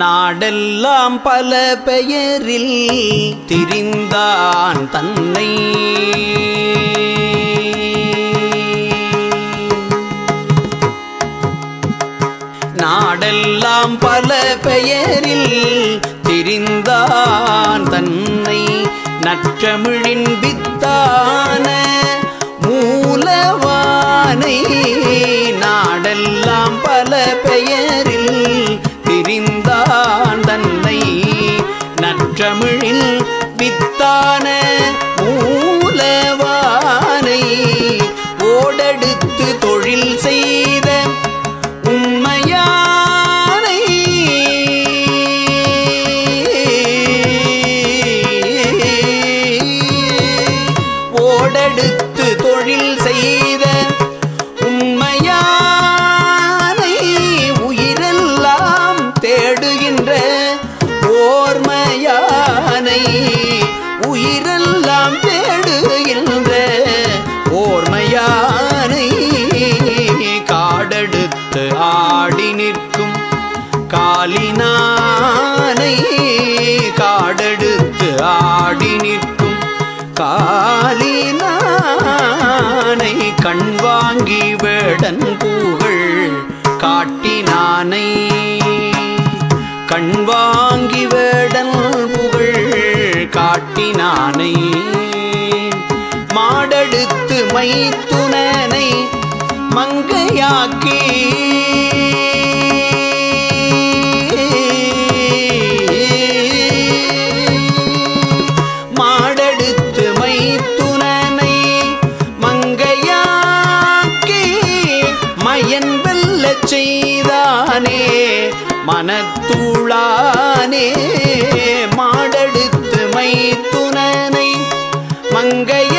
நாடெல்லாம் பல பெயரில் திரிந்தான் தன்னை. நாடெல்லாம் பல பெயரில் திரிந்தான் தன்னை. நற்றமிழின் வித்தான மூலவானை நாடெல்லாம் பல பெயரில் திரிந்தான் தன்னை. நற்றமிழில் வித்தான மூலவானை. ஓடெடுத்து தொழில் செய்த உண்மையானை. ஓடெடுத்து தொழில் செய்த உயிரெல்லாம் தேடுகின்ற ஓர்மையானை காடெடுத்து ஆடி நிற்கும் காலினானை காடெடுத்து ஆடி நிற்கும் காலினானை கண் வாங்கி வேடன் பூகள் காட்டினானை. கண்வா மானை. மாடெடுத்து மைத்துனனை மங்கையாக்கி. மாடெடுத்து மைத்துனனை மங்கையாக்கி. மயன் வெல்லச் செய்தானே மனத்துளானே. மா மங்கையாக்கி